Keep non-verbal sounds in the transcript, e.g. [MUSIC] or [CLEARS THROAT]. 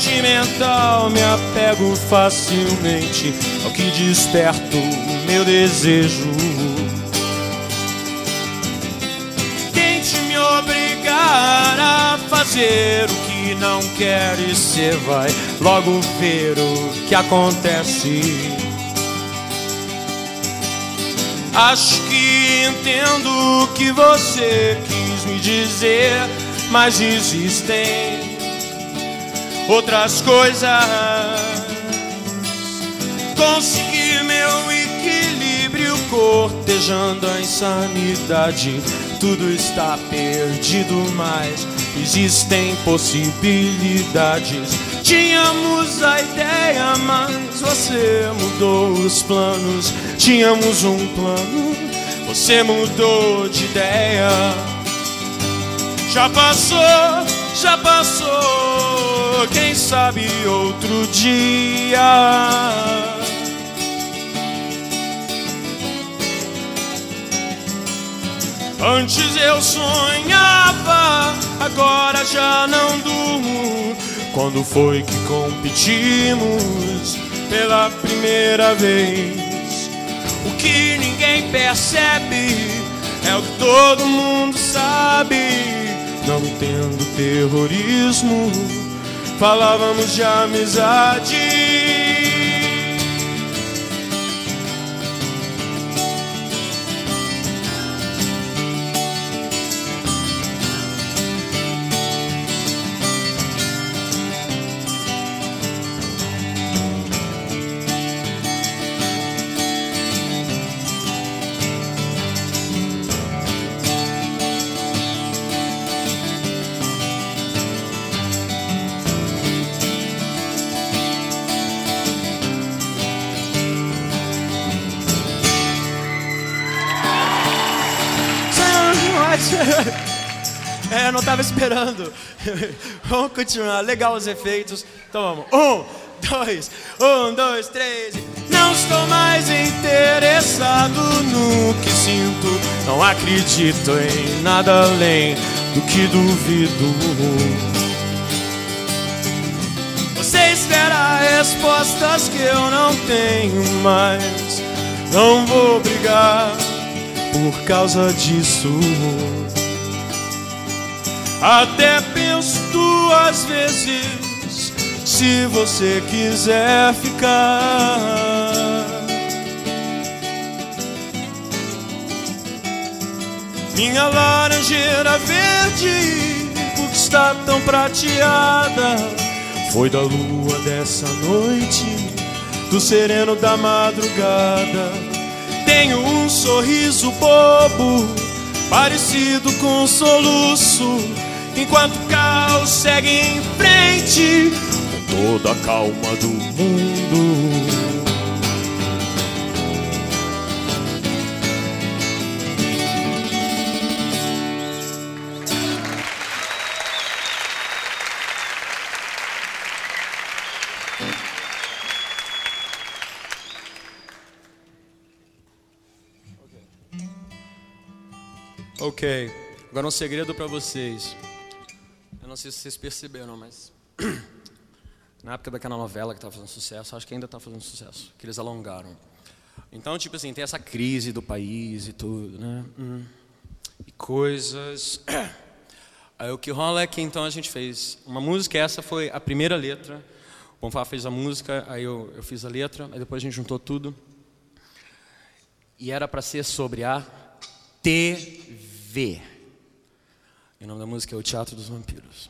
sentimental, me apego facilmente ao que desperta o meu desejo. Tente me obrigar a fazer o que não quer e cê vai logo ver o que acontece. Acho que entendo o que você quis me dizer, mas existem outras coisas. Conseguir meu equilíbrio cortejando a insanidade. Tudo está perdido, mas existem possibilidades. Tínhamos a ideia, mas você mudou os planos. Tínhamos um plano, você mudou de ideia. Já passou, já passou, sabe outro dia. Antes eu sonhava, agora já não durmo. Quando foi que competimos pela primeira vez? O que ninguém percebe é o que todo mundo sabe. Não entendo terrorismo, falávamos de amizade. [LAUGHS] É, não tava esperando. [LAUGHS] vamos continuar. Legal os efeitos. Então vamos. Um, dois, um, dois, três. Não estou mais interessado no que sinto. Não acredito em nada além do que duvido. Você espera respostas que eu não tenho mais. Não vou brigar por causa disso. Até penso duas vezes se você quiser ficar. Minha laranjeira verde, por que está tão prateada? Foi da lua dessa noite, do sereno da madrugada. Tenho um sorriso bobo, parecido com um soluço enquanto o caos segue em frente com toda a calma do mundo. Ok, agora um segredo para vocês não sei se vocês perceberam, mas [CLEARS THROAT] na época daquela novela que estava fazendo sucesso, acho que ainda está fazendo sucesso, que eles alongaram. Então, tipo assim, tem essa crise do país e tudo, né? Hum. E coisas. [CLEARS THROAT] Aí o que rola é que então a gente fez uma música, essa foi a primeira letra. O Bonfá fez a música, aí eu, eu fiz a letra, aí depois a gente juntou tudo. E era para ser sobre a TV. E o nome da música é O Teatro dos Vampiros.